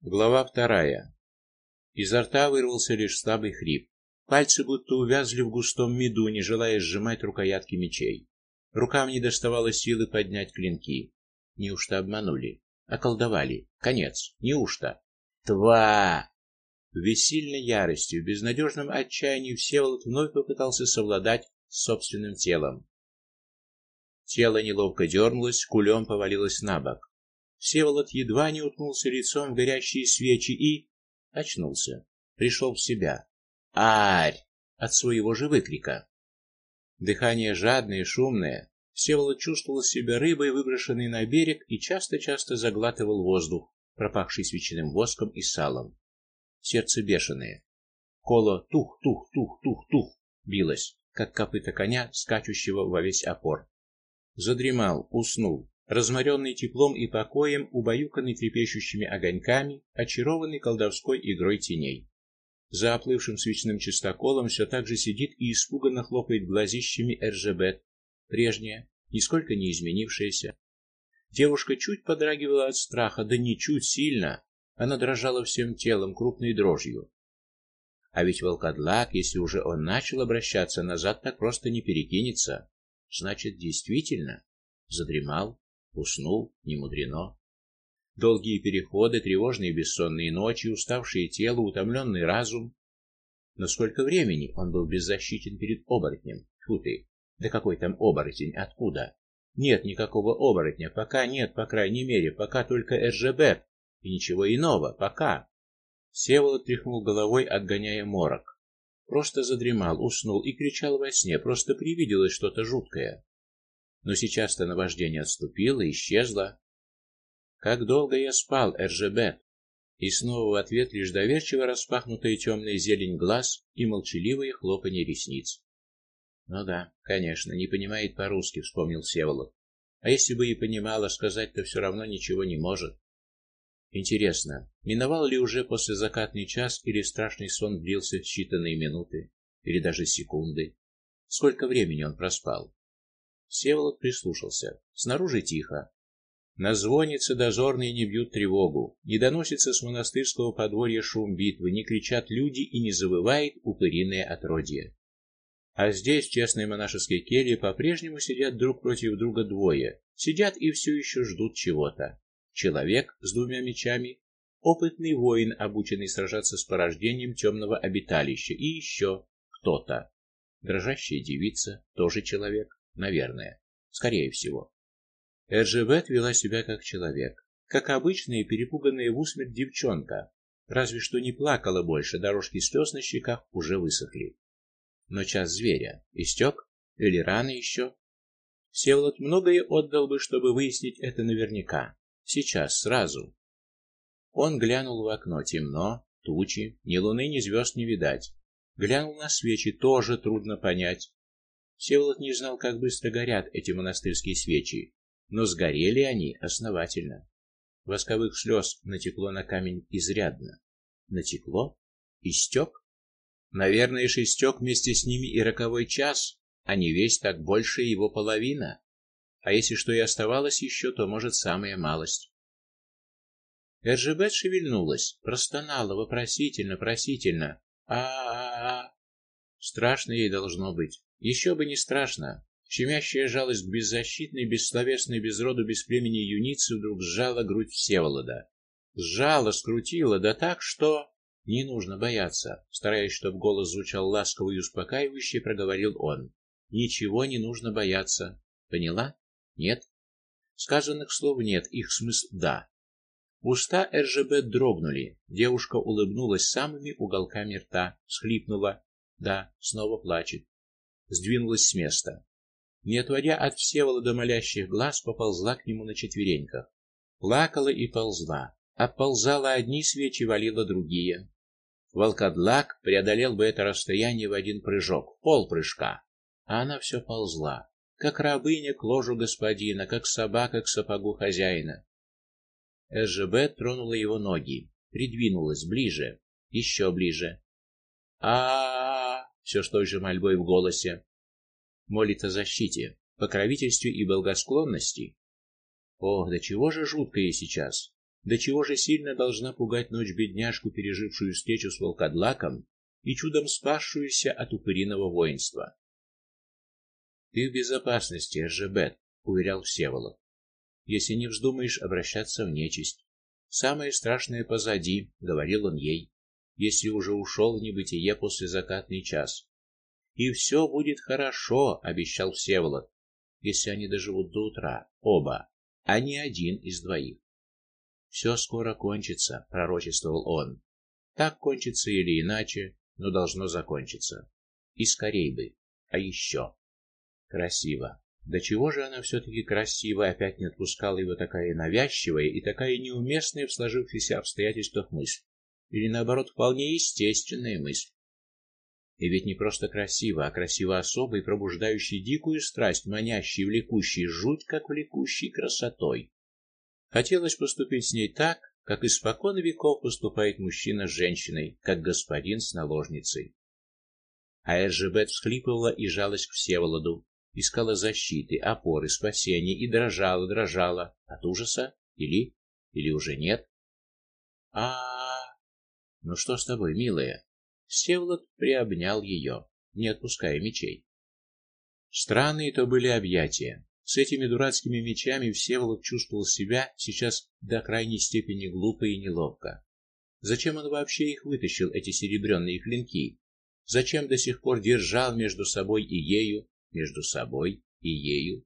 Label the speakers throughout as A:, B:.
A: Глава вторая. Изо рта вырвался лишь слабый хрип. Пальцы будто увязли в густом меду, не желая сжимать рукоятки мечей. Рукам не доставало силы поднять клинки. Неужто обманули, околдовали? Конец. Неужто? Тва! В бессильной ярости, в безнадежном отчаянии Всеволод вновь попытался совладать с собственным телом. Тело неловко дернулось, кулем повалилось на бок. Всеволод едва не уткнулся лицом в горящие свечи и очнулся, пришел в себя. Арь! от своего же выкрика. Дыхание жадное, шумное. Всеволод чувствовал себя рыбой, выброшенной на берег, и часто-часто заглатывал воздух, пропахший свечным воском и салом. Сердце бешеное. Коло тух-тух-тух-тух-тух билось, как копыта коня, скачущего во весь опор. Задремал, уснул, разморенный теплом и покоем, убаюканный трепещущими огоньками, очарованный колдовской игрой теней. За оплывшим свечным чистоколом все так же сидит и испуганно хлопает глазищами Эржебет, прежняя, нисколько не изменившаяся. Девушка чуть подрагивала от страха, да не чуть сильно, она дрожала всем телом крупной дрожью. А ведь волкодлак, если уже он начал обращаться назад, так просто не перекинется. Значит, действительно задремал Уснул, не мудрено. Долгие переходы, тревожные бессонные ночи, уставшее тело, утомленный разум. Но сколько времени он был беззащитен перед оборотнем? Фу ты. Да какой там оборотень? Откуда? Нет никакого оборотня, пока нет, по крайней мере, пока только РЖБ и ничего иного, пока. Всеволод тряхнул головой, отгоняя морок. Просто задремал, уснул и кричал во сне, просто привиделось что-то жуткое. Но сейчас-то наваждение отступило, исчезло. Как долго я спал, РЖБ? И снова в ответ лишь доверчиво распахнутая темная зелень глаз и молчаливые хлопанье ресниц. Ну да, конечно, не понимает по-русски, вспомнил Севолод. А если бы и понимала, сказать-то все равно ничего не может. Интересно, миновал ли уже после закатный час или страшный сон длился считанные минуты или даже секунды? Сколько времени он проспал? Всеволод прислушался. Снаружи тихо. На звоннице дозорные не бьют тревогу, не доносится с монастырского подворья шум битвы, не кричат люди и не завывает упыриное отродье. А здесь, в честной монашеской келье, по-прежнему сидят друг против друга двое. Сидят и все еще ждут чего-то. Человек с двумя мечами, опытный воин, обученный сражаться с порождением темного обиталища, и еще кто-то. Дрожащая девица, тоже человек. Наверное. Скорее всего. Эржебет вела себя как человек, как обычная перепуганная в усмерть девчонка, разве что не плакала больше, дорожки слез на щеках уже высохли. Но час зверя истек или рано еще? Всеволод многое отдал бы, чтобы выяснить это наверняка. Сейчас, сразу. Он глянул в окно, темно, тучи, ни луны, ни звезд не видать. Глянул на свечи, тоже трудно понять, Всеволод не знал, как быстро горят эти монастырские свечи, но сгорели они основательно. Восковых слез натекло на камень изрядно. Натекло? Истек? Наверное, шестек вместе с ними и роковой час, а не весь так больше его половина. А если что и оставалось еще, то, может, самая малость. Эржебет шевельнулась, простонала вопросительно, просительно. А, -а, а Страшно ей должно быть. Еще бы не страшно. Щемящая жалость к беззащитной, бессловесной, без роду, юнице вдруг сжала грудь Всеволода. Сжала, скрутила, да так, что не нужно бояться. Стараясь, чтобы голос звучал ласково и успокаивающе, проговорил он. Ничего не нужно бояться. Поняла? Нет. Сказанных слов нет, их смысл да. Уста РЖБ дрогнули. Девушка улыбнулась самыми уголками рта, схлипнула. Да, снова плачет сдвинулась с места. Не отводя от Всеволода молящих глаз, поползла к нему на четвереньках. Плакала и ползла. Отползала одни свечи, валила другие. Волкодлак преодолел бы это расстояние в один прыжок, пол прыжка, а она все ползла, как рабыня к ложу господина, как собака к сапогу хозяина. СЖБ тронула его ноги, придвинулась ближе, еще ближе. А, -а, -а все с той же мольбой в голосе. Молит о защите, покровительстве и благосклонности. Ох, да чего же жутко ей сейчас. до чего же сильно должна пугать ночь бедняжку, пережившую встречу с волкодлаком и чудом спасшуюся от упыриного воинства. Ты в безопасности, Жебет, уверял Всеволод. Если не вздумаешь обращаться в нечисть. Самое страшное позади, говорил он ей. Если уже ушел в небытие после закатный час. И все будет хорошо, обещал Всеволод. Если они доживут до утра, оба, а не один из двоих. Все скоро кончится, пророчествовал он. Так кончится или иначе, но должно закончиться. И скорей бы. А еще красиво. Да чего же она все таки красивая, опять не отпускала его такая навязчивая и такая неуместная в сложившихся обстоятельствах мысль. Или наоборот, вполне естественная мысль. И ведь не просто красиво, а красиво особой, пробуждающей дикую страсть, манящей, влекущей жуть, как влекущей красотой. Хотелось поступить с ней так, как испокон веков поступает мужчина с женщиной, как господин с наложницей. А Эржебет всхлипывала и жалась к Всеволоду, искала защиты, опоры, спасения и дрожала, дрожала от ужаса или или уже нет. А, -а, -а. Ну что с тобой, милая? Всеволод приобнял ее, не отпуская мечей. Странные то были объятия. С этими дурацкими мечами Всеволод чувствовал себя сейчас до крайней степени глупо и неловко. Зачем он вообще их вытащил, эти серебряные клинки? Зачем до сих пор держал между собой и ею между собой и ею.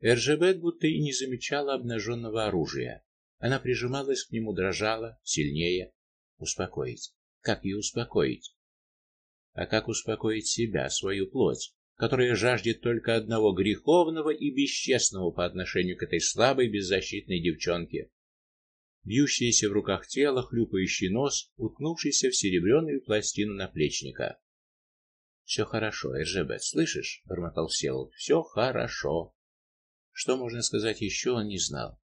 A: Эржебет будто и не замечала обнаженного оружия. Она прижималась к нему, дрожала сильнее. Успокоить. Как ее успокоить? А как успокоить себя, свою плоть, которая жаждет только одного греховного и бесчестного по отношению к этой слабой, беззащитной девчонке? Бьющееся в руках тело, хлюпающий нос, уткнувшийся в серебряную пластину наплечника. Все хорошо, Эржебет, слышишь? бормотал Всеволод. Все хорошо. Что можно сказать еще, он не знал.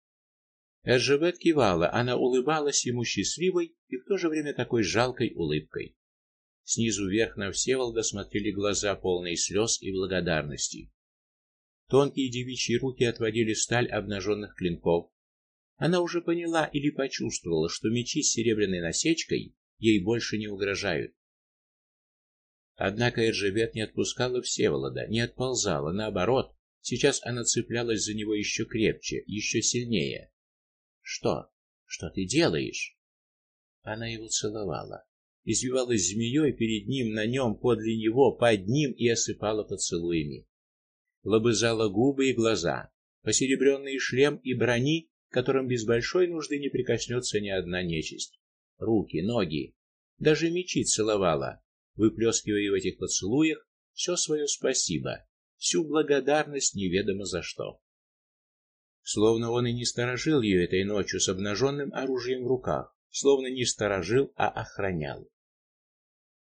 A: Эржебет кивала, она улыбалась ему счастливой и в то же время такой жалкой улыбкой. Снизу вверх на Всеволода смотрели глаза полные слез и благодарности. Тонкие девичьи руки отводили сталь обнаженных клинков. Она уже поняла или почувствовала, что мечи с серебряной насечкой ей больше не угрожают. Однако Эржебет не отпускала Всеволода, не отползала, наоборот, сейчас она цеплялась за него еще крепче, еще сильнее. Что? Что ты делаешь? Она его целовала, извивалась змеей перед ним, на нем, подле него, под ним и осыпала поцелуями. Лобызала губы и глаза, посеребренный шлем и брони, которым без большой нужды не прикоснется ни одна нечисть. Руки, ноги, даже мечи целовала, выплескивая в этих поцелуях все свое спасибо, всю благодарность неведомо за что. Словно он и не сторожил ее этой ночью с обнаженным оружием в руках, словно не сторожил, а охранял.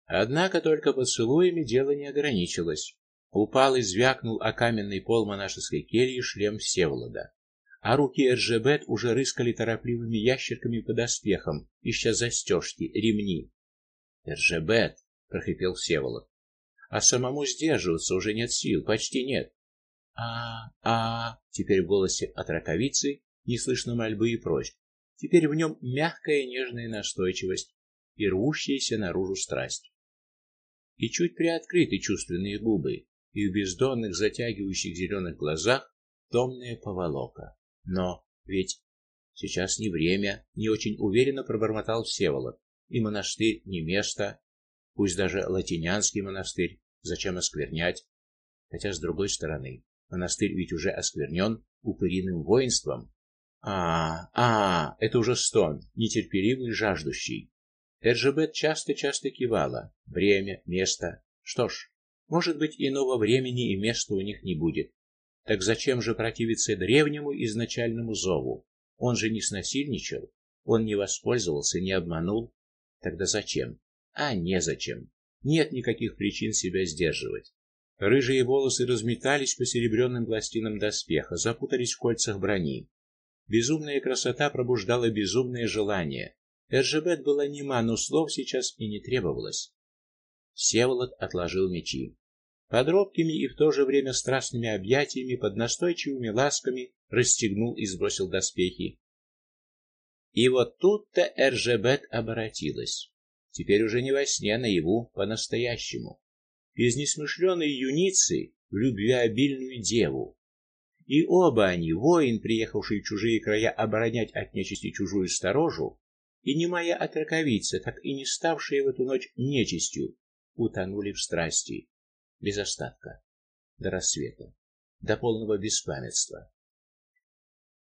A: Однако только поцелуями дело не ограничилось. Упал и звякнул о каменный пол монашеской кельи шлем Всеволода, а руки Эржебет уже рыскали торопливыми ящерками под доспехом, ища застежки, ремни. Эржебет, прохрипел Всеволод. А самому сдерживаться уже нет сил, почти нет. А, а, теперь в голосе от раковицы не слышно мольбы и просьб. Теперь в нем мягкая нежная настойчивость и рвущаяся наружу страсть. И чуть приоткрыты чувственные губы, и в бездонных затягивающих зеленых глазах томная поволока. Но ведь сейчас не время, не очень уверенно пробормотал Всеволод. И монастырь не место, пусть даже латинянский монастырь, зачем осквернять? Хотя с другой стороны, монастырь ведь уже осквернен упыриным воинством. А, а, это уже стон, нетерпеливый, жаждущий. Эржебет часто-часто кивала. Время, место. Что ж, может быть, иного времени и места у них не будет. Так зачем же противиться древнему изначальному зову? Он же не снасильничал, он не воспользовался, не обманул. Тогда зачем? А незачем. Нет никаких причин себя сдерживать. Рыжие волосы разметались по серебряным пластинам доспеха, запутались в кольцах брони. Безумная красота пробуждала безумное желание. Эржебет была нема, но слов сейчас и не требовалось. Всеволод отложил мечи. Под робкими и в то же время страстными объятиями, под настойчивыми ласками расстегнул и сбросил доспехи. И вот тут-то Эржебет обратилась. Теперь уже не во сне, а наяву, по-настоящему. Из несмышленой юницы в любвеобильную деву. И оба они, воин, приехавший в чужие края оборонять от нечисти чужую сторожу, и немая отраковица, так и не ставшая в эту ночь нечистью, утонули в страсти без остатка до рассвета, до полного беспамятства.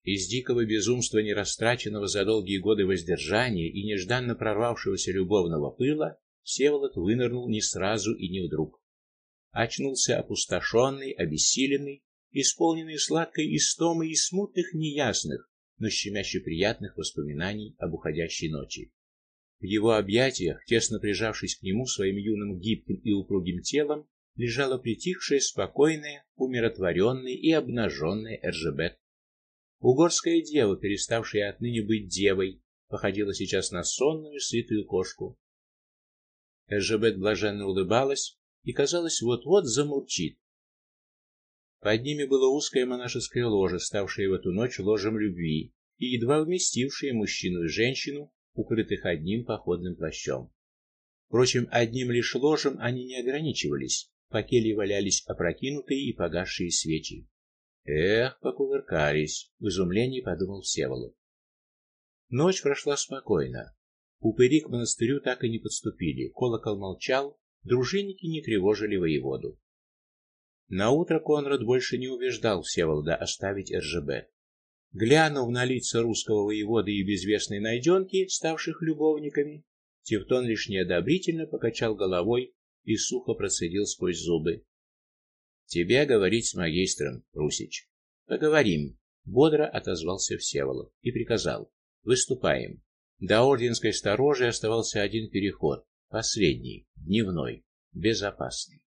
A: Из дикого безумства, нерастраченного за долгие годы воздержания и нежданно прорвавшегося любовного пыла, Всеволод вынырнул не сразу и не вдруг. Очнулся опустошенный, обессиленный, исполненный сладкой истомы и смутных, неясных, но щемяще приятных воспоминаний об уходящей ночи. В его объятиях, тесно прижавшись к нему своим юным гибким и упругим телом, лежала притихшая, спокойная, умиротворенная и обнаженная Эржебет. Угорская дева, переставшая отныне быть девой, походила сейчас на сонную, сытую кошку. Эржебет блаженно улыбалась и, казалось, вот-вот замурчит. Под ними было узкое монашеское ложе, ставшее в эту ночь ложем любви, и едва вместившее мужчину и женщину, укрытых одним походным плащом. Впрочем, одним лишь ложем они не ограничивались. По келье валялись опрокинутые и погасшие свечи. Эх, покувыркались, в изумлении подумал Всеволод. Ночь прошла спокойно. Упыри к монастырю так и не подступили. Колокол молчал, дружинники не тревожили воеводу. На утро Конрад больше не убеждал Всеволода оставить РЖБ. Глянув на лица русского воевода и безвестной найденки, ставших любовниками, Тевтон лишь неодобрительно покачал головой и сухо процедил сквозь зубы: "Тебе говорить с магистром, Русич". "Поговорим", бодро отозвался Всеволод и приказал: "Выступаем". До орденской сторожи оставался один переход, последний, дневной, безопасный.